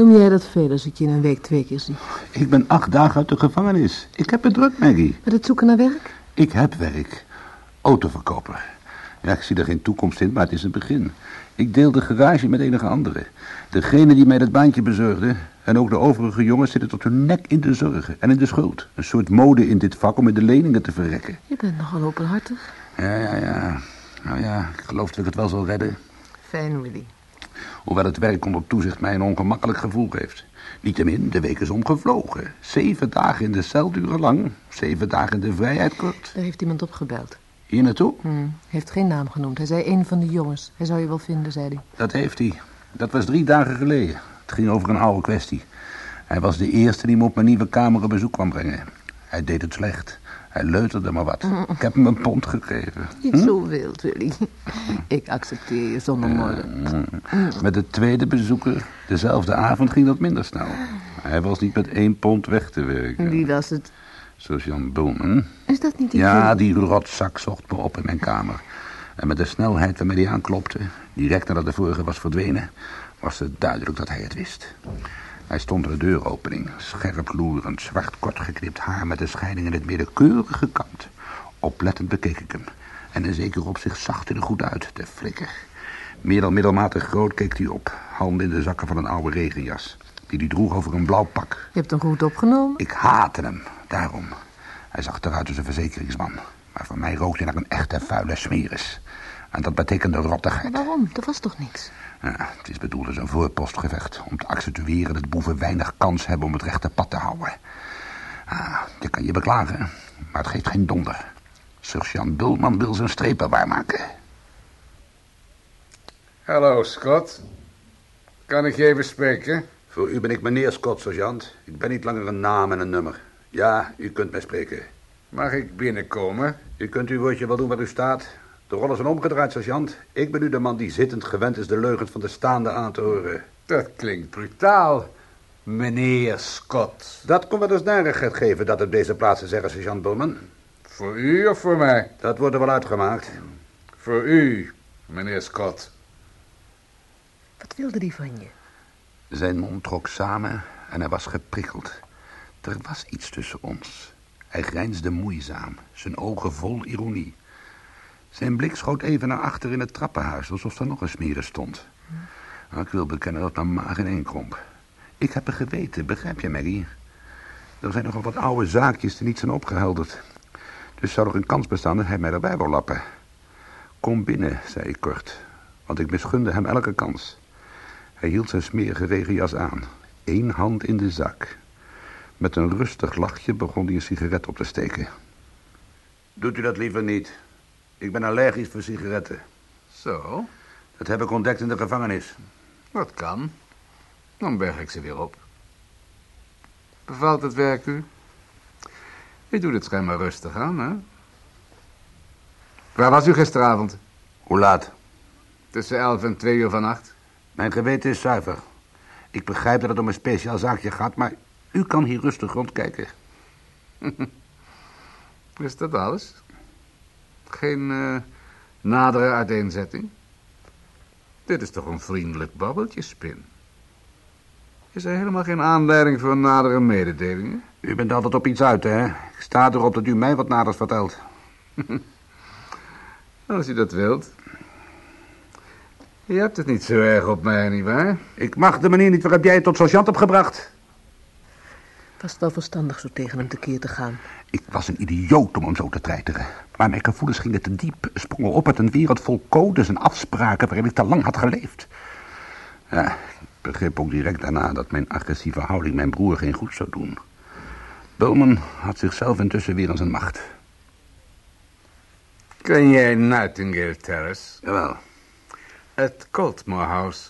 Noem jij dat veel als ik je in een week twee keer zie? Ik ben acht dagen uit de gevangenis. Ik heb het druk, Maggie. Met het zoeken naar werk? Ik heb werk. Autoverkoper. Ja, ik zie er geen toekomst in, maar het is een begin. Ik deel de garage met enige anderen. Degene die mij dat baantje bezorgde... en ook de overige jongens zitten tot hun nek in de zorgen en in de schuld. Een soort mode in dit vak om in de leningen te verrekken. Je bent nogal openhartig. Ja, ja, ja. Nou ja, ik geloof dat ik het wel zal redden. Fijn, Willy. Hoewel het werk onder toezicht mij een ongemakkelijk gevoel geeft. Niettemin, de week is omgevlogen. Zeven dagen in de cel duren lang. Zeven dagen in de vrijheid kort. Daar heeft iemand opgebeld. Hier naartoe? Hmm. Heeft geen naam genoemd. Hij zei een van de jongens. Hij zou je wel vinden, zei hij. Dat heeft hij. Dat was drie dagen geleden. Het ging over een oude kwestie. Hij was de eerste die me op mijn nieuwe kamer een bezoek kwam brengen. Hij deed het slecht. Hij leuterde maar wat. Ik heb hem een pond gegeven. Niet zo wild, Willy. Ik accepteer je zonder morren. Mm. Met de tweede bezoeker, dezelfde avond, ging dat minder snel. Hij was niet met één pond weg te werken. Wie was het? Sergeant Bowman. Is dat niet die Ja, die rotzak zocht me op in mijn kamer. En met de snelheid waarmee hij aanklopte, direct nadat de vorige was verdwenen, was het duidelijk dat hij het wist. Hij stond aan de deuropening, scherp loerend, zwart kort geknipt haar met de scheiding in het midden keurig gekamd. Oplettend bekeek ik hem. En in zeker opzicht zag hij er goed uit, de flikker. Meer dan middelmatig groot keek hij op, handen in de zakken van een oude regenjas, die hij droeg over een blauw pak. Je hebt hem goed opgenomen. Ik haatte hem, daarom. Hij zag eruit als een verzekeringsman. Maar voor mij rook hij naar een echte vuile smeris. En dat betekende rottigheid. Waarom? Er was toch niks? Ja, het is bedoeld als een voorpostgevecht. Om te accentueren dat boeven weinig kans hebben om het rechte pad te houden. Ah, je kan je beklagen, maar het geeft geen donder. Sergeant Bulman wil zijn strepen waarmaken. Hallo, Scott. Kan ik je even spreken? Voor u ben ik meneer Scott, sergeant. Ik ben niet langer een naam en een nummer. Ja, u kunt mij spreken. Mag ik binnenkomen? U kunt uw woordje wel doen waar u staat. De rollen zijn omgedraaid, sergeant. Ik ben nu de man die zittend gewend is de leugens van de staande aan te horen. Dat klinkt brutaal, meneer Scott. Dat kon wel eens narigheid geven dat op deze plaats te zeggen, sergeant Bowman. Voor u of voor mij? Dat wordt er wel uitgemaakt. Voor u, meneer Scott. Wat wilde die van je? Zijn mond trok samen en hij was geprikkeld. Er was iets tussen ons. Hij grijnsde moeizaam, zijn ogen vol ironie. Zijn blik schoot even naar achter in het trappenhuis, alsof er nog een smeren stond. Nou, ik wil bekennen dat mijn maag ineenkromp. Ik heb een geweten, begrijp je, Maggie? Er zijn nogal wat oude zaakjes die niet zijn opgehelderd. Dus zou er een kans bestaan dat hij mij erbij wil lappen. Kom binnen, zei ik kort, want ik misgunde hem elke kans. Hij hield zijn smerige regenjas aan, één hand in de zak. Met een rustig lachje begon hij een sigaret op te steken. Doet u dat liever niet? Ik ben allergisch voor sigaretten. Zo, Dat heb ik ontdekt in de gevangenis. dat kan. Dan berg ik ze weer op. Bevalt het werk u? U doet het schijnbaar rustig aan, hè? Waar was u gisteravond? Hoe laat? Tussen elf en twee uur vannacht? Mijn geweten is zuiver. Ik begrijp dat het om een speciaal zaakje gaat, maar u kan hier rustig rondkijken. Is dat alles? Geen eh, nadere uiteenzetting? Dit is toch een vriendelijk babbeltje, Spin? Is er helemaal geen aanleiding voor nadere mededelingen? U bent altijd op iets uit, hè? Ik sta erop dat u mij wat naders vertelt. Als u dat wilt. Je hebt het niet zo erg op mij, nietwaar? Ik mag de manier niet waarop jij het tot sergeant hebt gebracht. Was het wel verstandig zo tegen hem tekeer te gaan? Ik was een idioot om hem zo te treiteren. Maar mijn gevoelens gingen te diep, sprongen op uit een wereld vol codes en afspraken waarin ik te lang had geleefd. Ja, ik begreep ook direct daarna dat mijn agressieve houding mijn broer geen goed zou doen. Bowman had zichzelf intussen weer aan zijn macht. Ken jij Nightingale Terrace? Jawel, Het Coltmore House.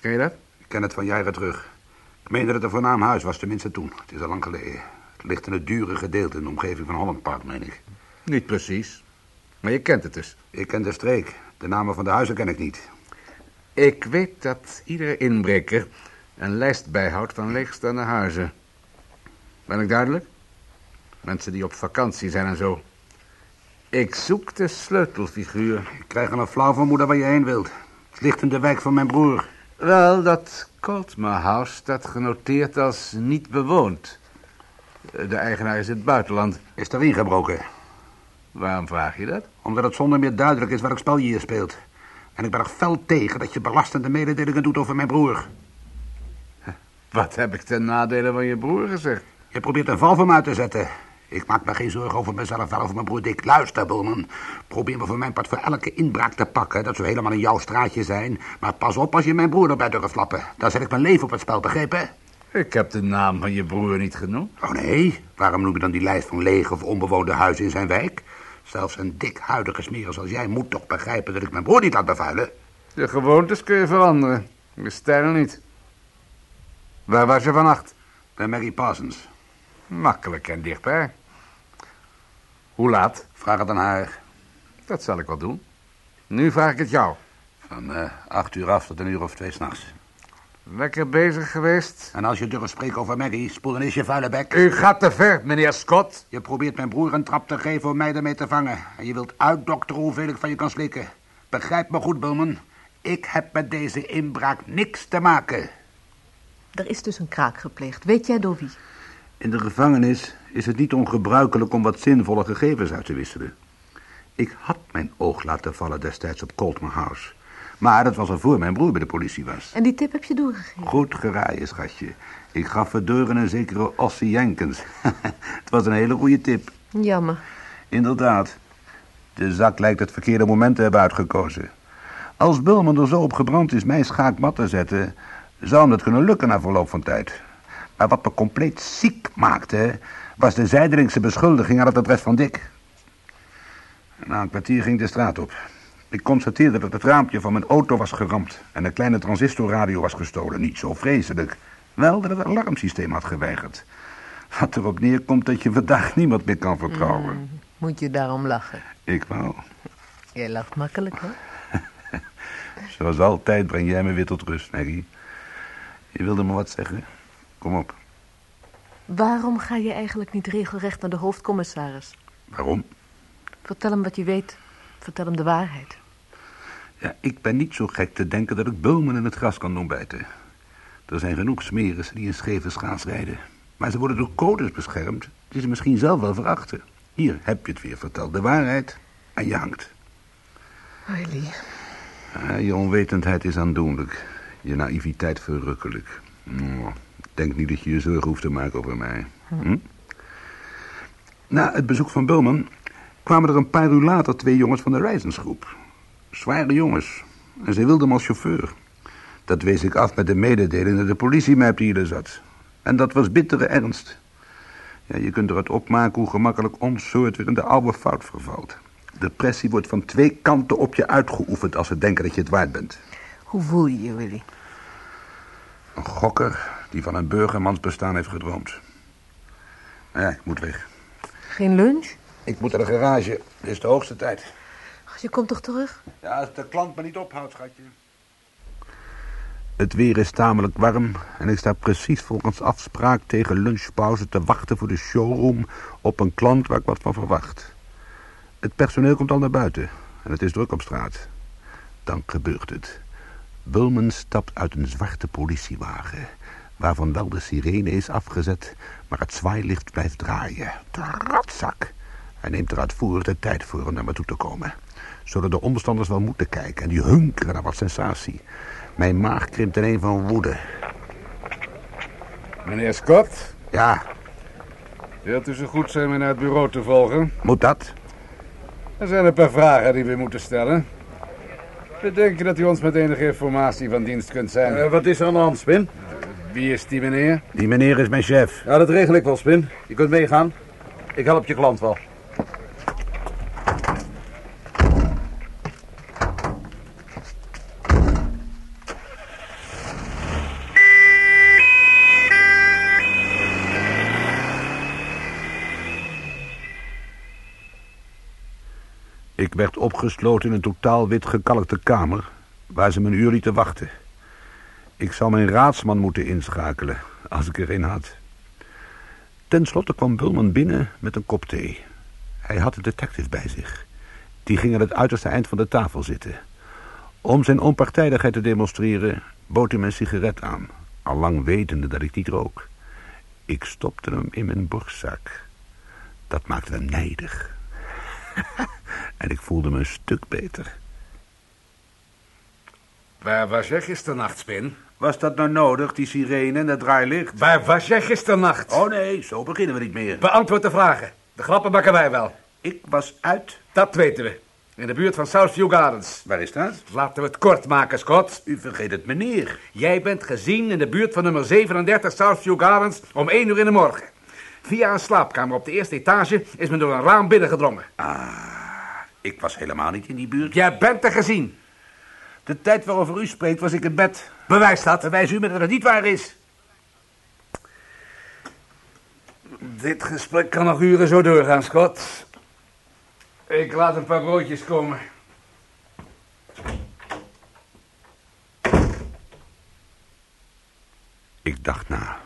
Ken je dat? ik ken het van jaren terug. Ik meen dat het een voornaam huis was, tenminste toen. Het is al lang geleden. Het ligt in het dure gedeelte in de omgeving van Holland Park, meen ik. Niet precies. Maar je kent het dus. Ik ken de streek. De namen van de huizen ken ik niet. Ik weet dat iedere inbreker een lijst bijhoudt van leegstaande huizen. Ben ik duidelijk? Mensen die op vakantie zijn en zo. Ik zoek de sleutelfiguur. Ik krijg een flauw vermoeden waar je heen wilt. Het ligt in de wijk van mijn broer. Wel, dat Coltma House staat genoteerd als niet bewoond. De eigenaar is in het buitenland. Is er ingebroken? Waarom vraag je dat? Omdat het zonder meer duidelijk is welk spel je hier speelt. En ik ben er fel tegen dat je belastende mededelingen doet over mijn broer. Wat heb ik ten nadele van je broer gezegd? Je probeert een val voor me uit te zetten. Ik maak me geen zorgen over mezelf, wel over mijn broer Dick. Luister, Bulman. Probeer me voor mijn part voor elke inbraak te pakken. Dat zou helemaal in jouw straatje zijn. Maar pas op als je mijn broer erbij durft flappen. Dan zet ik mijn leven op het spel, begrepen? Ik heb de naam van je broer niet genoemd. Oh nee, waarom noem je dan die lijst van lege of onbewoonde huizen in zijn wijk? Zelfs een dik huidige smeer als jij moet toch begrijpen dat ik mijn broer niet laat bevuilen? De gewoontes kun je veranderen. De stijl niet. Waar was je vannacht? Bij Mary Parsons. Makkelijk en dichtbij. Hoe laat? Vraag het aan haar. Dat zal ik wel doen. Nu vraag ik het jou. Van uh, acht uur af tot een uur of twee s'nachts. Lekker bezig geweest. En als je durft spreken over Maggie, spoel dan eens je vuile bek. U gaat te ver, meneer Scott. Je probeert mijn broer een trap te geven om mij ermee te vangen. En je wilt uitdokteren hoeveel ik van je kan slikken. Begrijp me goed, Bulman. Ik heb met deze inbraak niks te maken. Er is dus een kraak gepleegd. Weet jij door wie? In de gevangenis is het niet ongebruikelijk om wat zinvolle gegevens uit te wisselen. Ik had mijn oog laten vallen destijds op Coltman House. Maar dat was al voor mijn broer bij de politie was. En die tip heb je doorgegeven? Goed geraaien, schatje. Ik gaf het een zekere Ossie Jenkins. het was een hele goede tip. Jammer. Inderdaad. De zak lijkt het verkeerde moment te hebben uitgekozen. Als Bulman er zo op gebrand is mijn schaakmat te zetten... zou hem dat kunnen lukken na verloop van tijd. Maar wat me compleet ziek maakte... was de zijdelingse beschuldiging aan het adres van Dick. Na een kwartier ging de straat op. Ik constateerde dat het raampje van mijn auto was geramd... en een kleine transistorradio was gestolen. Niet zo vreselijk. Wel dat het alarmsysteem had geweigerd. Wat erop neerkomt dat je vandaag niemand meer kan vertrouwen. Mm, moet je daarom lachen? Ik wel. Jij lacht makkelijk, hè? Zoals altijd breng jij me weer tot rust, Maggie. Je wilde me wat zeggen? Kom op. Waarom ga je eigenlijk niet regelrecht naar de hoofdcommissaris? Waarom? Vertel hem wat je weet. Vertel hem de waarheid. Ja, ik ben niet zo gek te denken dat ik Bulmen in het gras kan doen bijten. Er zijn genoeg smeres die in scheve schaats rijden. Maar ze worden door codes beschermd die ze misschien zelf wel verachten. Hier heb je het weer verteld. De waarheid en je hangt. Willy. Ja, je onwetendheid is aandoenlijk. Je naïviteit verrukkelijk. Denk niet dat je je zorgen hoeft te maken over mij. Hm? Na het bezoek van Bulman kwamen er een paar uur later twee jongens van de reizensgroep. Zware jongens. En ze wilden me als chauffeur. Dat wees ik af met de mededeling dat de politie mij op de hielen zat. En dat was bittere ernst. Ja, je kunt eruit opmaken hoe gemakkelijk ons soort weer in de oude fout vervalt. De pressie wordt van twee kanten op je uitgeoefend als ze denken dat je het waard bent. Hoe voel je je, Willy? Een gokker die van een burgermansbestaan heeft gedroomd. Nou ja, ik moet weg. Geen lunch? Ik moet naar de garage. Het is de hoogste tijd. Je komt toch terug? Ja, als de klant me niet ophoudt, schatje. Het weer is tamelijk warm en ik sta precies volgens afspraak tegen lunchpauze te wachten voor de showroom op een klant waar ik wat van verwacht. Het personeel komt al naar buiten en het is druk op straat. Dan gebeurt het. Bulman stapt uit een zwarte politiewagen, waarvan wel de sirene is afgezet, maar het zwaailicht blijft draaien. Ratzak! Hij neemt er uitvoerig de tijd voor om naar me toe te komen. Zodat de omstanders wel moeten kijken en die hunkeren naar wat sensatie. Mijn maag krimpt in een van woede. Meneer Scott, Ja, wilt u zo goed zijn me naar het bureau te volgen? moet dat? Er zijn een paar vragen die we moeten stellen. We denken dat u ons met enige informatie van dienst kunt zijn. Eh, wat is er aan de hand, Spin? Wie is die meneer? Die meneer is mijn chef. Ja, dat regel ik wel, Spin. Je kunt meegaan. Ik help je klant wel. Ik werd opgesloten in een totaal wit gekalkte kamer... waar ze me een uur lieten wachten. Ik zou mijn raadsman moeten inschakelen, als ik er een had. Ten slotte kwam Bulman binnen met een kop thee. Hij had een detective bij zich. Die ging aan het uiterste eind van de tafel zitten. Om zijn onpartijdigheid te demonstreren... bood hij een sigaret aan, al lang wetende dat ik niet rook. Ik stopte hem in mijn borstzak. Dat maakte hem nijdig. en ik voelde me een stuk beter. Waar was jij gisternacht, Spin? Was dat nou nodig, die sirene en dat draailicht? Waar was jij gisternacht? Oh nee, zo beginnen we niet meer. Beantwoord de vragen. De grappen maken wij wel. Ik was uit. Dat weten we. In de buurt van Southview Gardens. Waar is dat? Laten we het kort maken, Scott. U vergeet het meneer. Jij bent gezien in de buurt van nummer 37 Southview Gardens om 1 uur in de morgen. Via een slaapkamer op de eerste etage is men door een raam binnengedrongen. Ik was helemaal niet in die buurt. Jij bent er gezien. De tijd waarover u spreekt was ik in bed. Bewijs dat. Bewijs u me dat het niet waar is. Dit gesprek kan nog uren zo doorgaan, Scott. Ik laat een paar broodjes komen. Ik dacht na.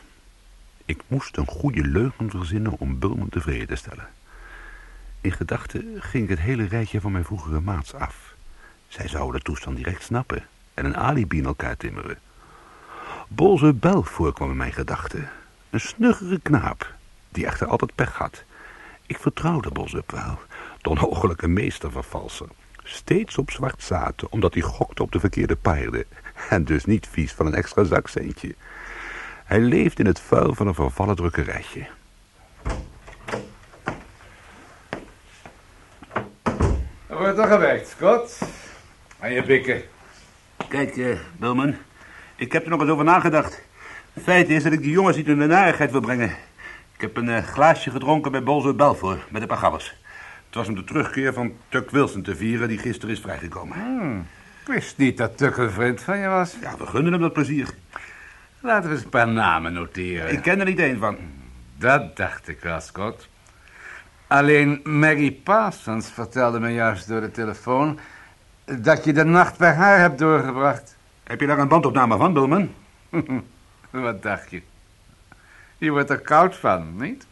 Ik moest een goede leugen verzinnen om Bulman tevreden te stellen. In gedachten ging ik het hele rijtje van mijn vroegere maats af. Zij zouden de toestand direct snappen en een alibi in elkaar timmeren. Bolze Bel voorkwam in mijn gedachten. Een snuggere knaap, die echter altijd pech had. Ik vertrouwde Bolzup wel, de onogelijke meester van valsen. Steeds op zwart zaten, omdat hij gokte op de verkeerde paarden. En dus niet vies van een extra zakcentje. Hij leefde in het vuil van een vervallen drukkerijtje. Er wordt nog gewerkt, Scott. Aan je pikken. Kijk, uh, Bulman, ik heb er nog eens over nagedacht. Feit is dat ik die jongens niet in de narigheid wil brengen. Ik heb een uh, glaasje gedronken bij Bolzo Belfour met een paar gabbers. Het was om de terugkeer van Tuck Wilson te vieren, die gisteren is vrijgekomen. Hmm. Ik wist niet dat Tuck een vriend van je was. Ja, we gunnen hem dat plezier. Laten we eens een paar namen noteren. Ik ken er niet één van. Dat dacht ik wel, Scott. Alleen Maggie Parsons vertelde me juist door de telefoon... dat je de nacht bij haar hebt doorgebracht. Heb je daar een bandopname van, Bulman? Wat dacht je? Je wordt er koud van, niet?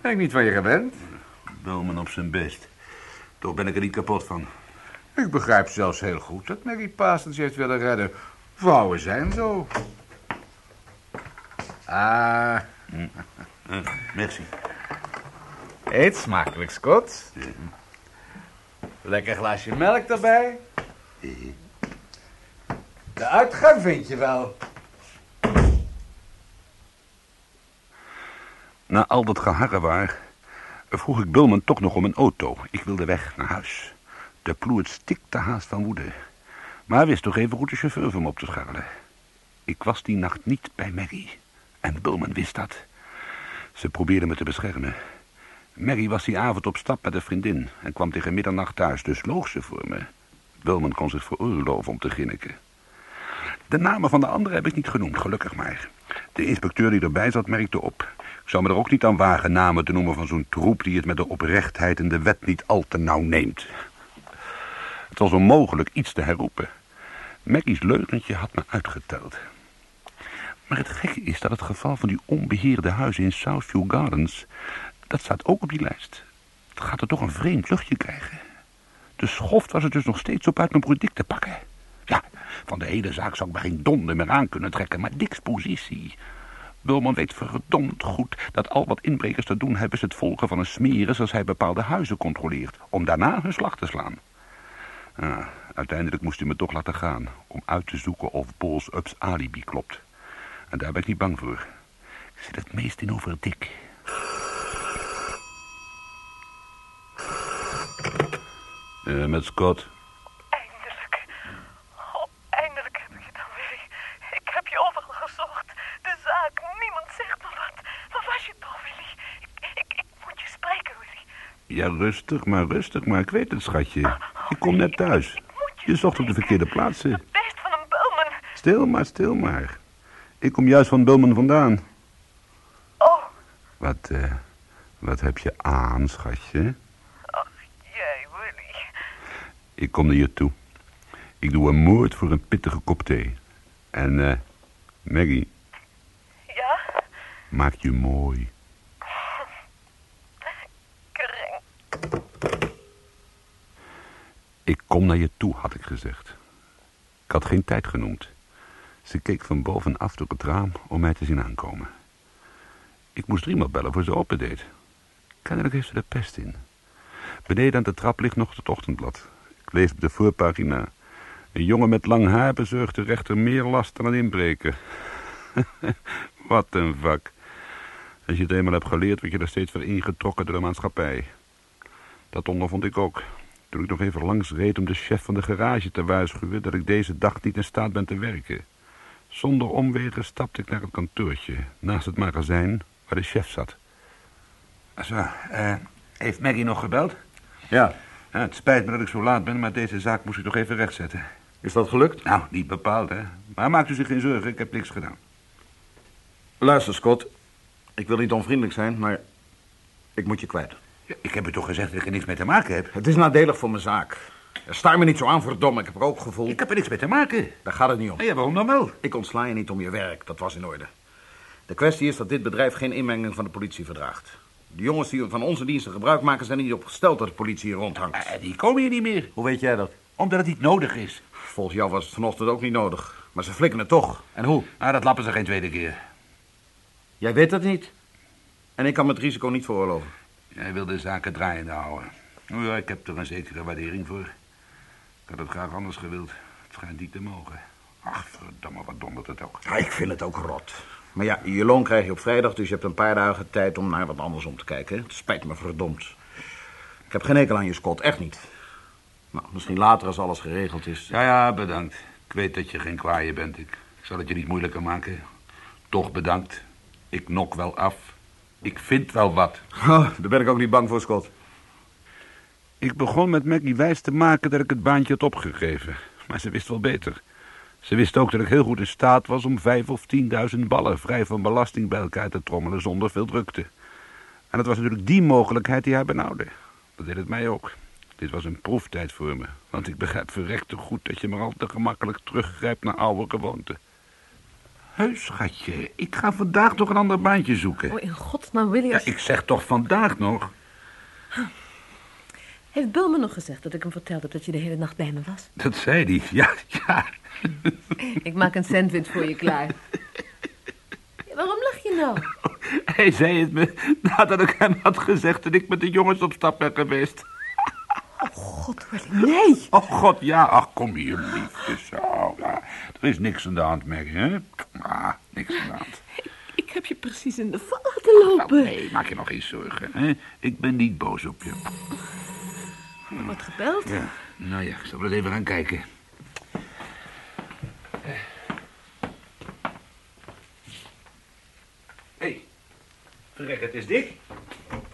Ben ik niet van je gewend? Bulman op zijn best. Toch ben ik er niet kapot van. Ik begrijp zelfs heel goed dat Parsons je heeft willen redden. Vrouwen zijn zo. Ah. Uh, merci. Eet smakelijk, Scott. Lekker glaasje melk erbij. De uitgang vind je wel. Na al dat geharrewaar vroeg ik Bulman toch nog om een auto. Ik wilde weg naar huis. De ploert stikte haast van woede. Maar hij wist toch even goed de chauffeur voor me op te scharrelen. Ik was die nacht niet bij Maggie. En Bulman wist dat. Ze probeerde me te beschermen. Maggie was die avond op stap met een vriendin... en kwam tegen middernacht thuis, dus loog ze voor me. Bulman kon zich veroorloven om te grinniken. De namen van de anderen heb ik niet genoemd, gelukkig maar. De inspecteur die erbij zat merkte op. Ik zou me er ook niet aan wagen namen te noemen van zo'n troep... die het met de oprechtheid en de wet niet al te nauw neemt. Het was onmogelijk iets te herroepen. Maggie's leugentje had me uitgeteld. Maar het gekke is dat het geval van die onbeheerde huizen in Southview Gardens... dat staat ook op die lijst. Het gaat er toch een vreemd luchtje krijgen. De schoft was er dus nog steeds op uit mijn product te pakken. Ja, van de hele zaak zou ik me geen donder meer aan kunnen trekken, maar Dick's positie... Bulman weet verdomd goed dat al wat inbrekers te doen hebben... is het volgen van een smeris als hij bepaalde huizen controleert... om daarna hun slag te slaan. Uiteindelijk moest hij me toch laten gaan... om uit te zoeken of Bols Ups alibi klopt. En daar ben ik niet bang voor. Ik zit het meest in over Dick. Uh, met Scott. Eindelijk. Oh, eindelijk heb ik je dan weer. Ik heb je overal gezocht. De zaak, niemand zegt me wat. Waar was je toch, Willy? Ik, ik, ik moet je spreken, Willy. Ja, rustig maar, rustig maar. Ik weet het, schatje. Ik kom net thuis. Je zocht op de verkeerde plaatsen. Het beest van een Bulman. Stil maar, stil maar. Ik kom juist van Bulman vandaan. Oh. Wat, eh, wat heb je aan, schatje? Ik kom naar je toe. Ik doe een moord voor een pittige kop thee. En, eh, Maggie, Ja? maak je mooi. Kreng. Ik kom naar je toe, had ik gezegd. Ik had geen tijd genoemd. Ze keek van bovenaf door het raam om mij te zien aankomen. Ik moest driemaal bellen voor ze opendeed. Kennelijk heeft ze de pest in. Beneden aan de trap ligt nog het ochtendblad. Ik lees op de voorpagina. Een jongen met lang haar bezorgt de rechter meer last dan een inbreker. Wat een vak. Als je het eenmaal hebt geleerd, word je er steeds weer ingetrokken door de maatschappij. Dat ondervond ik ook. Toen ik nog even langs reed om de chef van de garage te waarschuwen... dat ik deze dag niet in staat ben te werken. Zonder omwegen stapte ik naar het kantoortje... naast het magazijn waar de chef zat. Zo, eh, heeft Maggie nog gebeld? Ja. Ja, het spijt me dat ik zo laat ben, maar deze zaak moest ik toch even rechtzetten. Is dat gelukt? Nou, niet bepaald, hè. Maar maakt u zich geen zorgen, ik heb niks gedaan. Luister, Scott. Ik wil niet onvriendelijk zijn, maar ik moet je kwijt. Ja, ik heb u toch gezegd dat ik er niks mee te maken heb? Het is nadelig voor mijn zaak. Sta me niet zo aan, verdomme. Ik heb er ook gevoel. Ik heb er niks mee te maken. Daar gaat het niet om. Ja, waarom dan wel? Ik ontsla je niet om je werk. Dat was in orde. De kwestie is dat dit bedrijf geen inmenging van de politie verdraagt. De jongens die van onze diensten gebruik maken... zijn er niet op gesteld dat de politie hier rondhangt. Eh, die komen hier niet meer. Hoe weet jij dat? Omdat het niet nodig is. Volgens jou was het vanochtend ook niet nodig. Maar ze flikken het toch. En hoe? Ah, dat lappen ze geen tweede keer. Jij weet dat niet. En ik kan me het risico niet veroorloven. Jij wil de zaken draaiende houden. Nou ja, ik heb er een zekere waardering voor. Ik had het graag anders gewild. Het schijnt niet te mogen. Ach, verdomme, wat dondert het ook. Ja, ik vind het ook rot. Maar ja, je loon krijg je op vrijdag, dus je hebt een paar dagen tijd om naar wat anders om te kijken. hè. Het spijt me verdomd. Ik heb geen hekel aan je, Scott, echt niet. Nou, misschien later als alles geregeld is. Ja, ja, bedankt. Ik weet dat je geen kwaaie bent. Ik, ik zal het je niet moeilijker maken. Toch bedankt. Ik nok wel af. Ik vind wel wat. Oh, daar ben ik ook niet bang voor, Scott. Ik begon met Maggie wijs te maken dat ik het baantje had opgegeven. Maar ze wist wel beter. Ze wist ook dat ik heel goed in staat was om vijf of tienduizend ballen vrij van belasting bij elkaar te trommelen zonder veel drukte. En het was natuurlijk die mogelijkheid die haar benauwde. Dat deed het mij ook. Dit was een proeftijd voor me, want ik begrijp verrekte goed dat je maar al te gemakkelijk teruggrijpt naar oude gewoonten. Heus, schatje, ik ga vandaag toch een ander baantje zoeken. Oh, in godsnaam, Willy. Ja, ik zeg toch vandaag nog. Heeft me nog gezegd dat ik hem verteld heb dat je de hele nacht bij me was? Dat zei hij, ja, ja. Ik maak een sandwich voor je klaar. Waarom lach je nou? Hij zei het me nadat ik hem had gezegd dat ik met de jongens op stap ben geweest. God, Willy, nee. Oh god, ja, ach kom hier, liefje, zo. Ja, er is niks aan de hand, Maggie, hè? Ah, niks aan de hand. Ik heb je precies in de val laten Nou, lopen. nee, maak je nog geen zorgen, hè? Ik ben niet boos op je. Er wordt gebeld. Ja, nou ja, ik zal wel even gaan kijken. Verrek, het is Dick.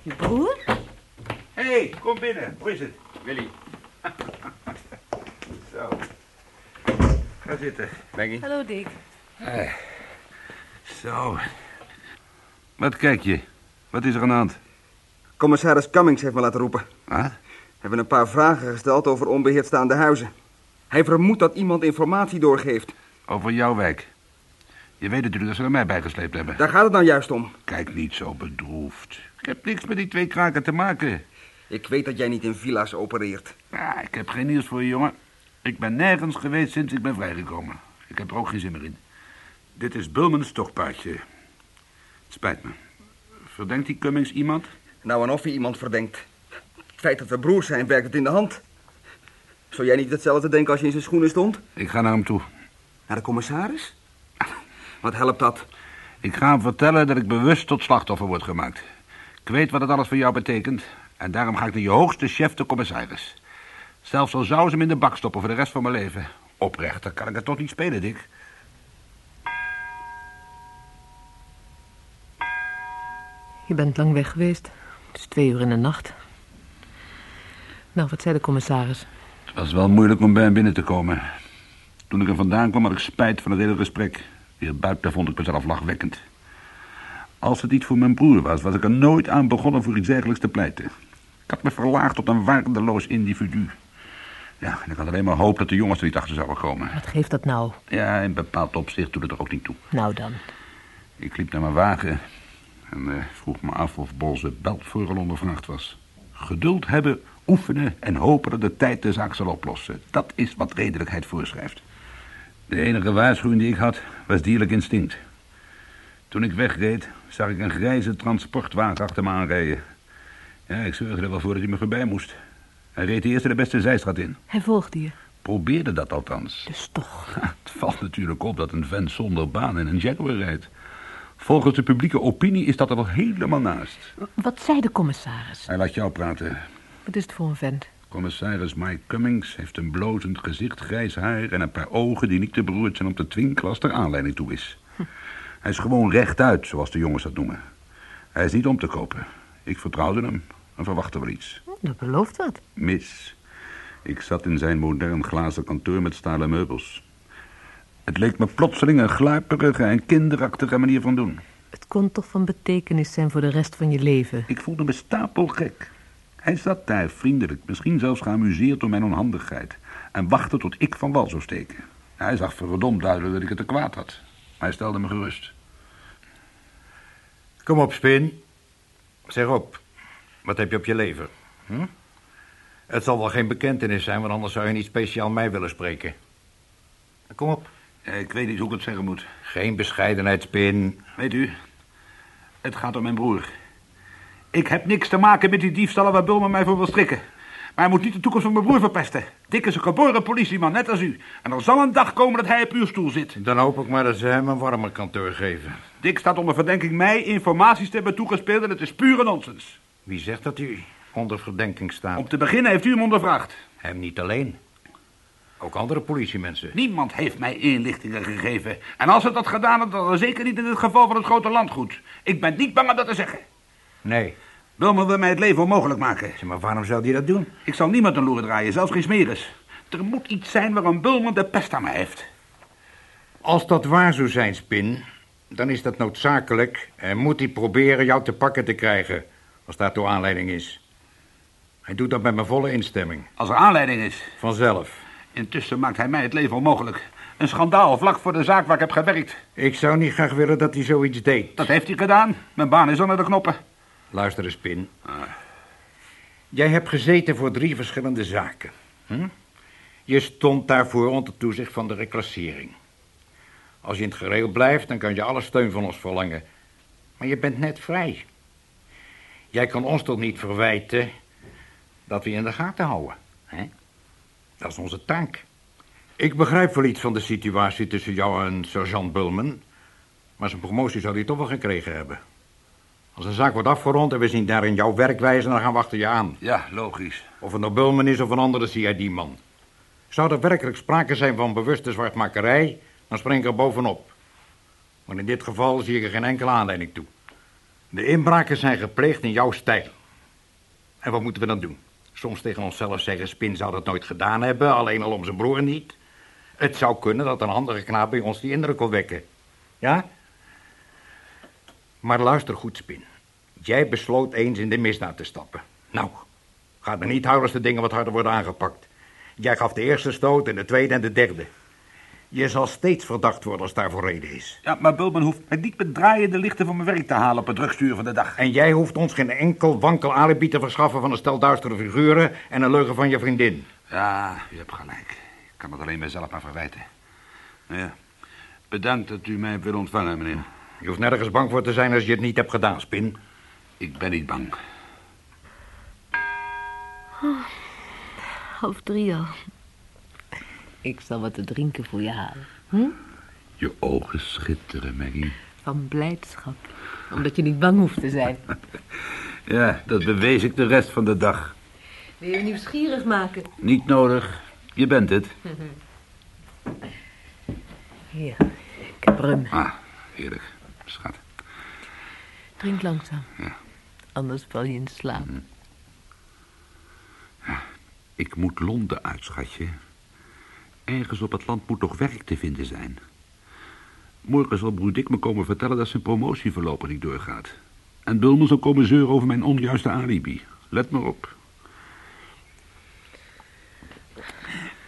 Je broer? Hé, hey, kom binnen. Hoe is het? Willy. Zo. Ga zitten. Maggie? Hallo, Dick. Zo. Wat kijk je? Wat is er aan de hand? Commissaris Cummings heeft me laten roepen. We hebben een paar vragen gesteld over onbeheerd staande huizen. Hij vermoedt dat iemand informatie doorgeeft. Over jouw wijk. Je weet natuurlijk dat ze er mij bijgesleept hebben. Daar gaat het nou juist om. Kijk niet zo bedroefd. Ik heb niks met die twee kraken te maken. Ik weet dat jij niet in villa's opereert. Ja, ik heb geen nieuws voor je, jongen. Ik ben nergens geweest sinds ik ben vrijgekomen. Ik heb er ook geen zin meer in. Dit is Bulmans tochtpaardje. Het spijt me. Verdenkt die Cummings iemand? Nou, en of je iemand verdenkt. Het feit dat we broers zijn, werkt het in de hand. Zou jij niet hetzelfde denken als je in zijn schoenen stond? Ik ga naar hem toe. Naar de commissaris? Wat helpt dat? Ik ga hem vertellen dat ik bewust tot slachtoffer word gemaakt. Ik weet wat het alles voor jou betekent. En daarom ga ik naar je hoogste chef, de commissaris. Zelfs al zou ze hem in de bak stoppen voor de rest van mijn leven. Oprechter kan ik het toch niet spelen, Dick. Je bent lang weg geweest. Het is twee uur in de nacht. Nou, wat zei de commissaris? Het was wel moeilijk om bij hem binnen te komen. Toen ik er vandaan kwam had ik spijt van het hele gesprek. Weer buiten vond ik mezelf lachwekkend. Als het niet voor mijn broer was, was ik er nooit aan begonnen voor iets dergelijks te pleiten. Ik had me verlaagd tot een waardeloos individu. Ja, en ik had alleen maar hoop dat de jongens er niet achter zouden komen. Wat geeft dat nou? Ja, in bepaald opzicht doet het er ook niet toe. Nou dan. Ik liep naar mijn wagen en eh, vroeg me af of Bolze Beltvoor al ondervraagd was. Geduld hebben, oefenen en hopen dat de tijd de zaak zal oplossen. Dat is wat redelijkheid voorschrijft. De enige waarschuwing die ik had, was dierlijk instinct. Toen ik wegreed, zag ik een grijze transportwagen achter me aanrijden. Ja, ik zorgde er wel voor dat hij me voorbij moest. Hij reed de eerste de beste zijstraat in. Hij volgde je. Probeerde dat althans. Dus toch. Het valt natuurlijk op dat een vent zonder baan in een Jaguar rijdt. Volgens de publieke opinie is dat er wel helemaal naast. Wat zei de commissaris? Hij laat jou praten. Wat is het voor een vent? Commissaris Mike Cummings heeft een blozend gezicht, grijs haar... en een paar ogen die niet te beroerd zijn om te twinkelen als er aanleiding toe is. Hij is gewoon rechtuit, zoals de jongens dat noemen. Hij is niet om te kopen. Ik vertrouwde hem en verwachtte wel iets. Dat belooft wat. Mis. Ik zat in zijn modern glazen kantoor met stalen meubels. Het leek me plotseling een gluiperige en kinderachtige manier van doen. Het kon toch van betekenis zijn voor de rest van je leven. Ik voelde me stapelgek. Hij zat daar vriendelijk, misschien zelfs geamuseerd door mijn onhandigheid... en wachtte tot ik van wal zou steken. Hij zag verdomd duidelijk dat ik het te kwaad had. Hij stelde me gerust. Kom op, Spin. Zeg op. Wat heb je op je lever? Hm? Het zal wel geen bekentenis zijn, want anders zou je niet speciaal mij willen spreken. Kom op. Ik weet niet hoe ik het zeggen moet. Geen bescheidenheid, Spin. Weet u, het gaat om mijn broer. Ik heb niks te maken met die diefstallen waar Bulman mij voor wil strikken. Maar hij moet niet de toekomst van mijn broer verpesten. Dick is een geboren politieman, net als u. En er zal een dag komen dat hij op uw stoel zit. Dan hoop ik maar dat ze hem een warmer kantoor geven. Dick staat onder verdenking mij informaties te hebben toegespeeld en het is pure nonsens. Wie zegt dat u onder verdenking staat? Om te beginnen heeft u hem ondervraagd. Hem niet alleen. Ook andere politiemensen. Niemand heeft mij inlichtingen gegeven. En als het dat gedaan had, dan zeker niet in het geval van het grote landgoed. Ik ben niet bang om dat te zeggen. Nee. Bulman wil mij het leven onmogelijk maken. Zeg, maar waarom zou die dat doen? Ik zal niemand een loeren draaien, zelfs geen smeris. Er moet iets zijn waarom Bulman de pest aan me heeft. Als dat waar zou zijn, Spin, dan is dat noodzakelijk en moet hij proberen jou te pakken te krijgen, als daartoe aanleiding is. Hij doet dat met mijn volle instemming. Als er aanleiding is. Vanzelf. Intussen maakt hij mij het leven onmogelijk. Een schandaal vlak voor de zaak waar ik heb gewerkt. Ik zou niet graag willen dat hij zoiets deed. Dat heeft hij gedaan. Mijn baan is onder de knoppen. Luister eens, Pin. Jij hebt gezeten voor drie verschillende zaken. Hm? Je stond daarvoor onder toezicht van de reclassering. Als je in het gereel blijft, dan kan je alle steun van ons verlangen. Maar je bent net vrij. Jij kan ons toch niet verwijten dat we je in de gaten houden. Hè? Dat is onze taak. Ik begrijp wel iets van de situatie tussen jou en sergeant Bulman. Maar zijn promotie zou hij toch wel gekregen hebben. Als een zaak wordt afgerond en we zien daarin jouw werkwijze, dan gaan we achter je aan. Ja, logisch. Of het nou Bulman is of een andere CID-man. Zou er werkelijk sprake zijn van bewuste zwartmakerij, dan spring ik er bovenop. Maar in dit geval zie ik er geen enkele aanleiding toe. De inbraken zijn gepleegd in jouw stijl. En wat moeten we dan doen? Soms tegen onszelf zeggen, Spin zou dat nooit gedaan hebben, alleen al om zijn broer niet. Het zou kunnen dat een andere knaap bij ons die indruk wil wekken. Ja? Maar luister goed, Spin. Jij besloot eens in de misdaad te stappen. Nou, gaat er niet houden als de dingen wat harder worden aangepakt. Jij gaf de eerste stoot en de tweede en de derde. Je zal steeds verdacht worden als daarvoor reden is. Ja, maar Bulman hoeft mij niet met draaiende lichten van mijn werk te halen op het drugstuur van de dag. En jij hoeft ons geen enkel wankel alibi te verschaffen van een stel duistere figuren en een leugen van je vriendin. Ja, u hebt gelijk. Ik kan het alleen mezelf maar verwijten. Nou Ja. Bedankt dat u mij wil ontvangen, meneer. Je hoeft nergens bang voor te zijn als je het niet hebt gedaan, Spin. Ik ben niet bang. Half drie al. Ik zal wat te drinken voor je halen. Hm? Je ogen schitteren, Maggie. Van blijdschap. Omdat je niet bang hoeft te zijn. Ja, dat bewees ik de rest van de dag. Wil je nieuwsgierig maken? Niet nodig. Je bent het. Hier, ik heb rum. Ah, heerlijk. Schat. Drink langzaam. Ja. Anders val je in slaap. Ik moet Londen uit, schatje. Ergens op het land moet nog werk te vinden zijn. Morgen zal broer Dick me komen vertellen dat zijn promotie voorlopig niet doorgaat. En Bulman zal komen zeuren over mijn onjuiste alibi. Let maar op.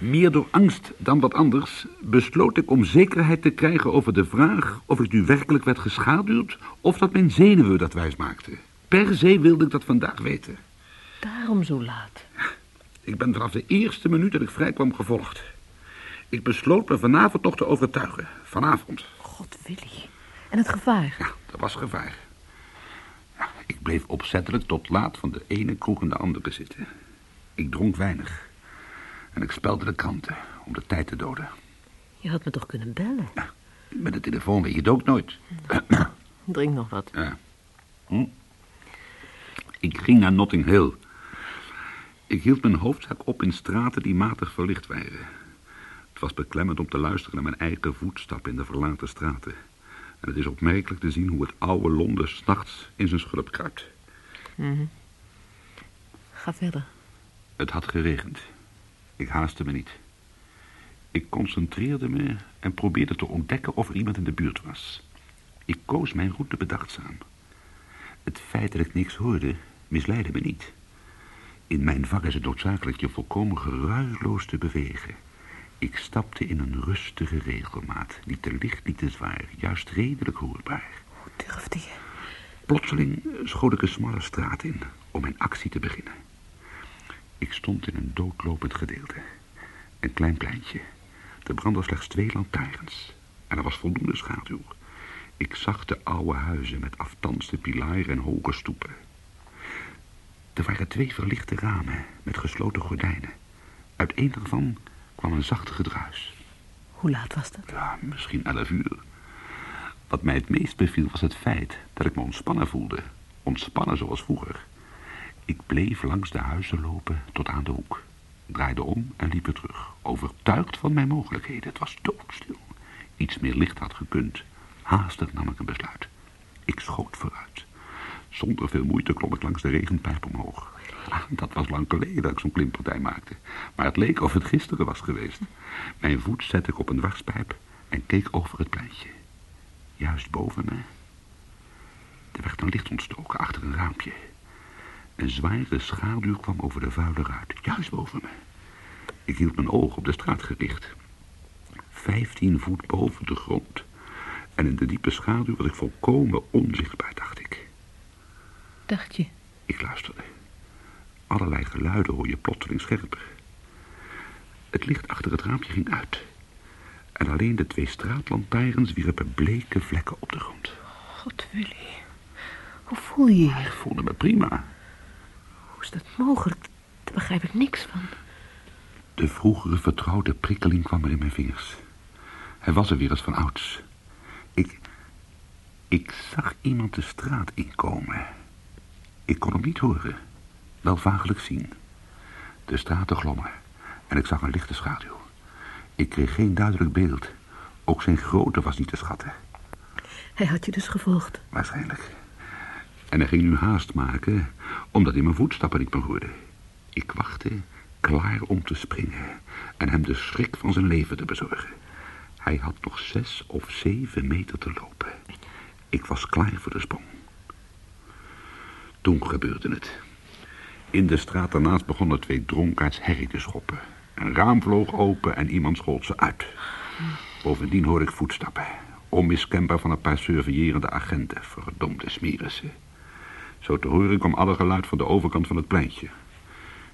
Meer door angst dan wat anders besloot ik om zekerheid te krijgen over de vraag of ik nu werkelijk werd geschaduwd of dat mijn zenuwen dat wijs maakten. Per se wilde ik dat vandaag weten. Daarom zo laat. Ik ben vanaf de eerste minuut dat ik vrij kwam gevolgd. Ik besloot me vanavond nog te overtuigen. Vanavond. God, Willy. En het gevaar? Ja, er was gevaar. Ik bleef opzettelijk tot laat van de ene kroeg in de andere zitten. Ik dronk weinig. En ik spelde de kranten om de tijd te doden. Je had me toch kunnen bellen? Ja, met de telefoon weet je het ook nooit. Drink nog wat. Ja. Hm? Ik ging naar Notting Hill. Ik hield mijn hoofdzak op in straten die matig verlicht waren. Het was beklemmend om te luisteren naar mijn eigen voetstappen in de verlaten straten. En het is opmerkelijk te zien hoe het oude Londen s'nachts in zijn schulp kruipt. Mhm. Ga verder. Het had geregend. Ik haastte me niet. Ik concentreerde me en probeerde te ontdekken of er iemand in de buurt was. Ik koos mijn route bedachtzaam. Het feit dat ik niks hoorde, misleidde me niet. In mijn vak is het noodzakelijk je volkomen geruisloos te bewegen. Ik stapte in een rustige regelmaat, niet te licht, niet te zwaar, juist redelijk hoorbaar. Hoe durfde je? Plotseling schoot ik een smalle straat in om mijn actie te beginnen. Ik stond in een doodlopend gedeelte. Een klein pleintje. Er brandden slechts twee lantaarns. En er was voldoende schaduw. Ik zag de oude huizen met aftanste pilaren en hoge stoepen. Er waren twee verlichte ramen met gesloten gordijnen. Uit één daarvan kwam een zacht gedruis. Hoe laat was dat? Ja, misschien elf uur. Wat mij het meest beviel was het feit dat ik me ontspannen voelde. Ontspannen zoals vroeger. Ik bleef langs de huizen lopen tot aan de hoek. Draaide om en liep weer terug. Overtuigd van mijn mogelijkheden. Het was doodstil. Iets meer licht had gekund. Haastig nam ik een besluit. Ik schoot vooruit. Zonder veel moeite klom ik langs de regenpijp omhoog. Ah, dat was lang geleden dat ik zo'n klimpartij maakte. Maar het leek of het gisteren was geweest. Mijn voet zette ik op een dwarspijp en keek over het pleintje. Juist boven me. Er werd een licht ontstoken achter een raampje. Een zware schaduw kwam over de vuile ruit, juist boven me. Ik hield mijn oog op de straat gericht. Vijftien voet boven de grond. En in de diepe schaduw was ik volkomen onzichtbaar, dacht ik. Dacht je? Ik luisterde. Allerlei geluiden hoor je plotseling scherper. Het licht achter het raampje ging uit. En alleen de twee straatlantaarns wierpen bleke vlekken op de grond. God, Willy. Hoe voel je je? Ik voelde me prima. Is dat mogelijk? Daar begrijp ik niks van. De vroegere vertrouwde prikkeling kwam er in mijn vingers. Hij was er weer als van ouds. Ik... Ik zag iemand de straat inkomen. Ik kon hem niet horen. Wel vagelijk zien. De straten glommen. En ik zag een lichte schaduw. Ik kreeg geen duidelijk beeld. Ook zijn grootte was niet te schatten. Hij had je dus gevolgd. Waarschijnlijk. En hij ging nu haast maken, omdat hij mijn voetstappen niet meer hoorde. Ik wachtte, klaar om te springen en hem de schrik van zijn leven te bezorgen. Hij had nog zes of zeven meter te lopen. Ik was klaar voor de sprong. Toen gebeurde het. In de straat daarnaast begonnen twee dronkaards herrie te schoppen. Een raam vloog open en iemand schold ze uit. Bovendien hoorde ik voetstappen. Onmiskenbaar van een paar surveillerende agenten. Verdomde smerissen. Zo te horen kwam alle geluid van de overkant van het pleintje.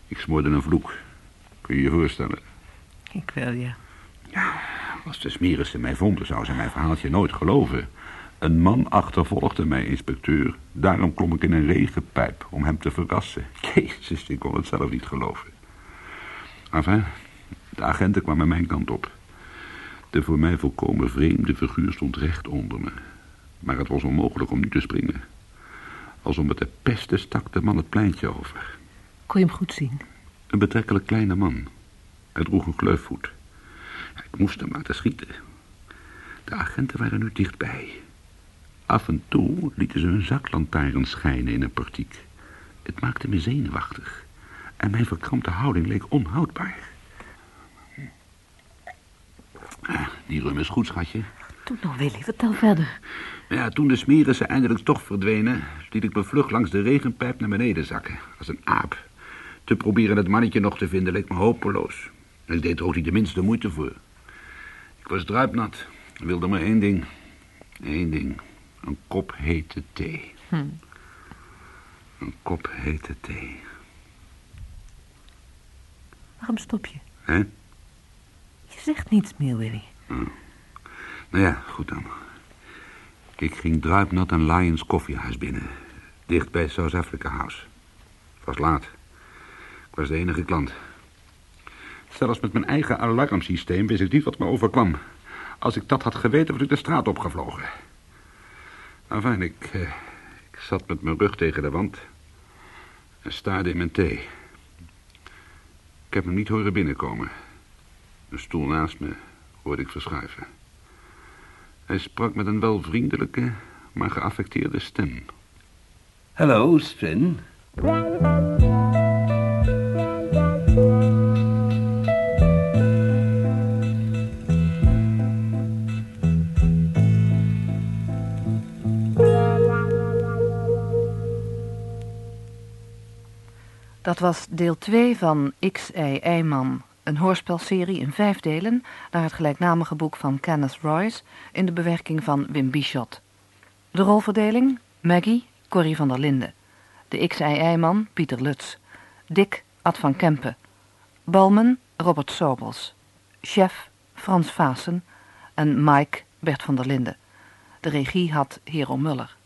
Ik smoorde een vloek. Kun je je voorstellen? Ik wel, ja. Ja, als de smerissen mij vonden, zou ze mijn verhaaltje nooit geloven. Een man achtervolgde mij, inspecteur. Daarom klom ik in een regenpijp om hem te verrassen. Jezus, ik kon het zelf niet geloven. Enfin, de agenten kwamen mijn kant op. De voor mij volkomen vreemde figuur stond recht onder me. Maar het was onmogelijk om nu te springen. Als om met de pesten stak de man het pleintje over. Kon je hem goed zien? Een betrekkelijk kleine man. Hij droeg een kleufvoet. Ik moest hem laten schieten. De agenten waren nu dichtbij. Af en toe lieten ze hun zaklantaarn schijnen in een portiek. Het maakte me zenuwachtig. En mijn verkrampte houding leek onhoudbaar. Ah, die rum is goed, schatje. Doe nou, Willy, vertel verder. Ja, toen de smerissen eindelijk toch verdwenen... liet ik me vlug langs de regenpijp naar beneden zakken. Als een aap. Te proberen het mannetje nog te vinden leek me hopeloos. En ik deed er ook niet de minste moeite voor. Ik was druipnat. Ik wilde maar één ding. Eén ding. Een kop hete thee. Hm. Een kop hete thee. Waarom stop je? Hè? Je zegt niets meer, Willy. Nou ja, goed dan. Ik ging Druipnat en Lions koffiehuis binnen. Dicht bij South Africa House. Het was laat. Ik was de enige klant. Zelfs met mijn eigen alarmsysteem wist ik niet wat me overkwam. Als ik dat had geweten, was ik de straat opgevlogen. Enfin, ik, eh, ik zat met mijn rug tegen de wand en staarde in mijn thee. Ik heb hem niet horen binnenkomen. Een stoel naast me hoorde ik verschuiven. Hij sprak met een wel vriendelijke, maar geaffecteerde stem. Hallo, Spin. Dat was deel 2 van X, Y, een hoorspelserie in vijf delen naar het gelijknamige boek van Kenneth Royce in de bewerking van Wim Bichot. De rolverdeling Maggie, Corrie van der Linden. De X, Y, Eyman, Pieter Lutz. Dick, Ad van Kempen. Balmen, Robert Sobels. Chef, Frans Vaassen. En Mike, Bert van der Linden. De regie had Hero Muller.